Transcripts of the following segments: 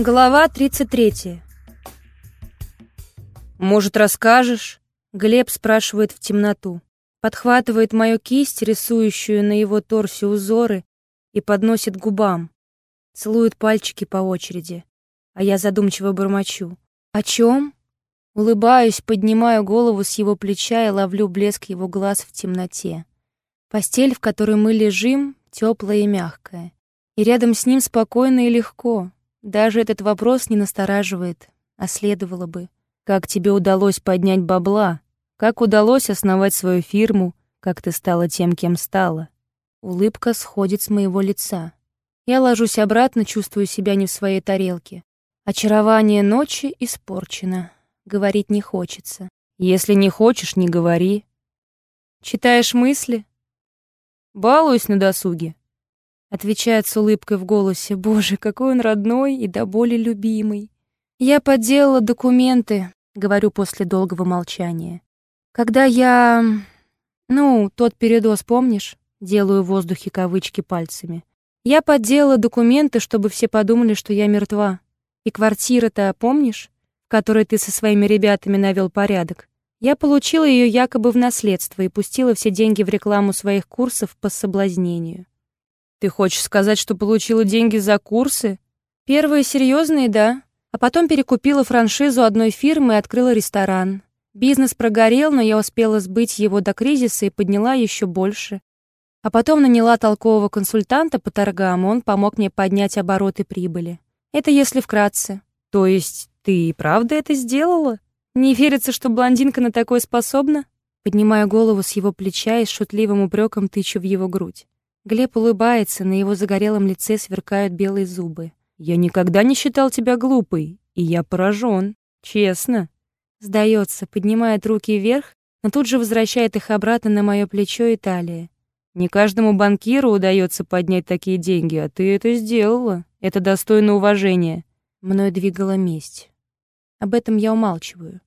Глава 33. «Может, расскажешь?» Глеб спрашивает в темноту. Подхватывает мою кисть, рисующую на его торсе узоры, и подносит губам. Целует пальчики по очереди. А я задумчиво бормочу. «О чем?» Улыбаюсь, поднимаю голову с его плеча и ловлю блеск его глаз в темноте. Постель, в которой мы лежим, теплая и мягкая. И рядом с ним спокойно и легко. Даже этот вопрос не настораживает, а следовало бы. Как тебе удалось поднять бабла? Как удалось основать свою фирму? Как ты стала тем, кем стала? Улыбка сходит с моего лица. Я ложусь обратно, чувствую себя не в своей тарелке. Очарование ночи испорчено. Говорить не хочется. Если не хочешь, не говори. Читаешь мысли? Балуюсь на досуге. Отвечает с улыбкой в голосе. Боже, какой он родной и до боли любимый. Я подделала документы, говорю после долгого молчания. Когда я... Ну, тот передоз, помнишь? Делаю в воздухе кавычки пальцами. Я подделала документы, чтобы все подумали, что я мертва. И квартира-то, помнишь, в которой ты со своими ребятами навел порядок? Я получила ее якобы в наследство и пустила все деньги в рекламу своих курсов по соблазнению. Ты хочешь сказать, что получила деньги за курсы? Первые серьезные, да. А потом перекупила франшизу одной фирмы и открыла ресторан. Бизнес прогорел, но я успела сбыть его до кризиса и подняла еще больше. А потом наняла толкового консультанта по торгам, он помог мне поднять обороты прибыли. Это если вкратце. То есть ты и правда это сделала? Не верится, что блондинка на такое способна? Поднимаю голову с его плеча и с шутливым упреком тычу в его грудь. Глеб улыбается, на его загорелом лице сверкают белые зубы. «Я никогда не считал тебя глупой, и я поражен. Честно». Сдается, поднимает руки вверх, но тут же возвращает их обратно на мое плечо и талию. «Не каждому банкиру удается поднять такие деньги, а ты это сделала. Это достойно уважения». Мною двигала месть. Об этом я умалчиваю.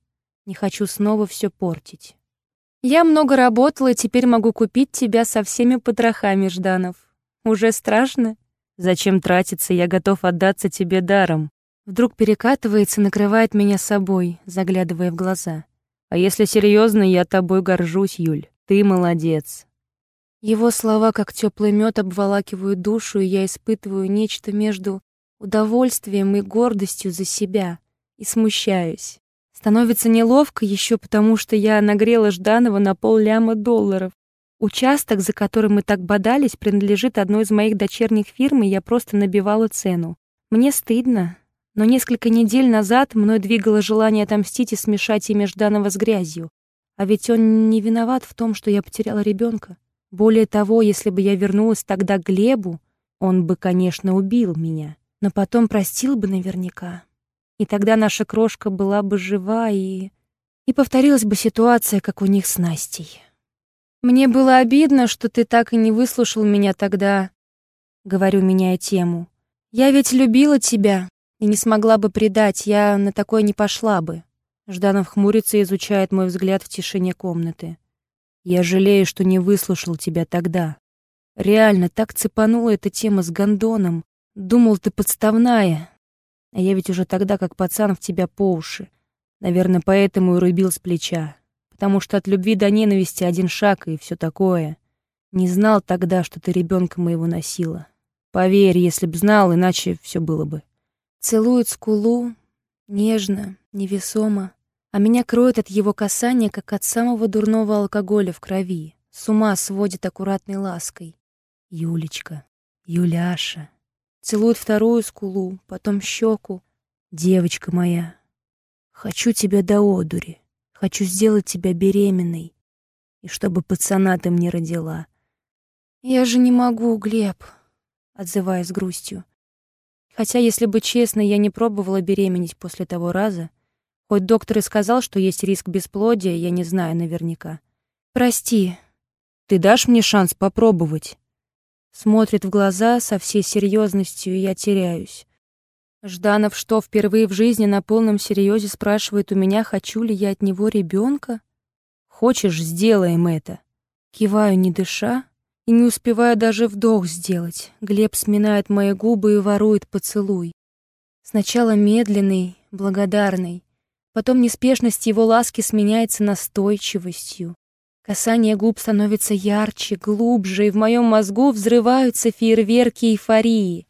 Не хочу снова все портить. Я много работала и теперь могу купить тебя со всеми потрохами, Жданов. Уже страшно? Зачем тратиться, я готов отдаться тебе даром. Вдруг перекатывается, накрывает меня собой, заглядывая в глаза. А если серьезно, я тобой горжусь, Юль. Ты молодец. Его слова, как теплый мед, обволакивают душу, и я испытываю нечто между удовольствием и гордостью за себя и смущаюсь. Становится неловко еще потому, что я нагрела Жданова на полляма долларов. Участок, за которым мы так бодались, принадлежит одной из моих дочерних фирм, и я просто набивала цену. Мне стыдно, но несколько недель назад мной двигало желание отомстить и смешать имя Жданова с грязью. А ведь он не виноват в том, что я потеряла ребенка. Более того, если бы я вернулась тогда к Глебу, он бы, конечно, убил меня, но потом простил бы наверняка. И тогда наша крошка была бы жива, и... И повторилась бы ситуация, как у них с Настей. «Мне было обидно, что ты так и не выслушал меня тогда», — говорю, меняя тему. «Я ведь любила тебя и не смогла бы предать, я на такое не пошла бы». Жданов хмурится и изучает мой взгляд в тишине комнаты. «Я жалею, что не выслушал тебя тогда. Реально, так цепанула эта тема с гондоном. Думал, ты подставная, а я ведь уже тогда, как пацан, в тебя по уши. Наверное, поэтому и рубил с плеча. Потому что от любви до ненависти один шаг и все такое. Не знал тогда, что ты ребенка моего носила. Поверь, если б знал, иначе все было бы. Целует скулу, нежно, невесомо, а меня кроет от его касания, как от самого дурного алкоголя в крови. С ума сводит аккуратной лаской. Юлечка, Юляша. Целует вторую скулу, потом щеку. Девочка моя, хочу тебя до одури. Хочу сделать тебя беременной. И чтобы пацана ты мне родила. Я же не могу, Глеб, отзываясь грустью. Хотя, если быть честной, я не пробовала беременеть после того раза. Хоть доктор и сказал, что есть риск бесплодия, я не знаю наверняка. Прости. Ты дашь мне шанс попробовать? Смотрит в глаза со всей серьезностью, и я теряюсь. Жданов что, впервые в жизни на полном серьезе спрашивает у меня, хочу ли я от него ребенка? Хочешь, сделаем это. Киваю, не дыша, и не успеваю даже вдох сделать. Глеб сминает мои губы и ворует поцелуй. Сначала медленный, благодарный, потом неспешность его ласки сменяется настойчивостью. Касание губ становится ярче, глубже, и в моем мозгу взрываются фейерверки эйфории.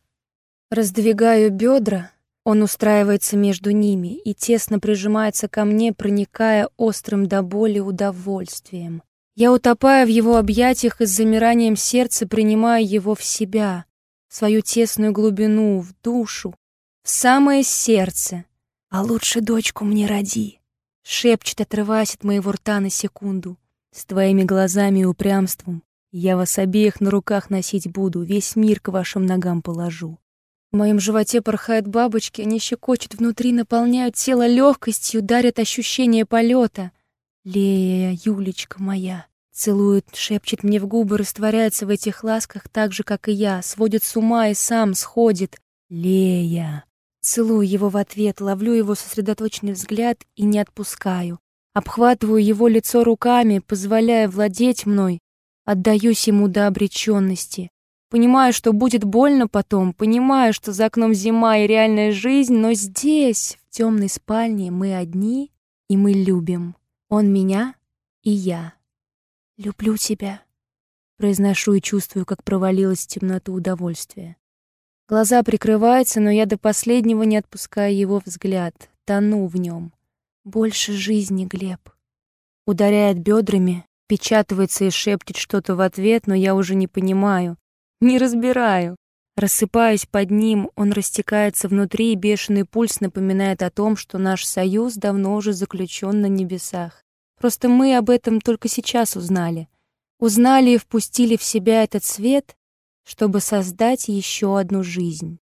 Раздвигаю бедра, он устраивается между ними и тесно прижимается ко мне, проникая острым до боли удовольствием. Я утопаю в его объятиях и с замиранием сердца принимаю его в себя, в свою тесную глубину, в душу, в самое сердце. «А лучше дочку мне роди», — шепчет, отрываясь от моего рта на секунду. С твоими глазами и упрямством я вас обеих на руках носить буду, весь мир к вашим ногам положу. В моем животе порхают бабочки, они щекочут внутри, наполняют тело легкостью, дарят ощущение полета. Лея, Юлечка моя, целует, шепчет мне в губы, растворяется в этих ласках так же, как и я, сводит с ума и сам сходит. Лея. Целую его в ответ, ловлю его сосредоточенный взгляд и не отпускаю. Обхватываю его лицо руками, позволяя владеть мной. Отдаюсь ему до обреченности. Понимаю, что будет больно потом, понимаю, что за окном зима и реальная жизнь, но здесь, в темной спальне, мы одни, и мы любим. Он меня и я. «Люблю тебя», — произношу и чувствую, как провалилась в темноту удовольствия. Глаза прикрываются, но я до последнего не отпускаю его взгляд, тону в нем. Больше жизни, Глеб. Ударяет бедрами, печатывается и шепчет что-то в ответ, но я уже не понимаю. Не разбираю. Рассыпаюсь под ним, он растекается внутри, и бешеный пульс напоминает о том, что наш союз давно уже заключен на небесах. Просто мы об этом только сейчас узнали. Узнали и впустили в себя этот свет, чтобы создать еще одну жизнь.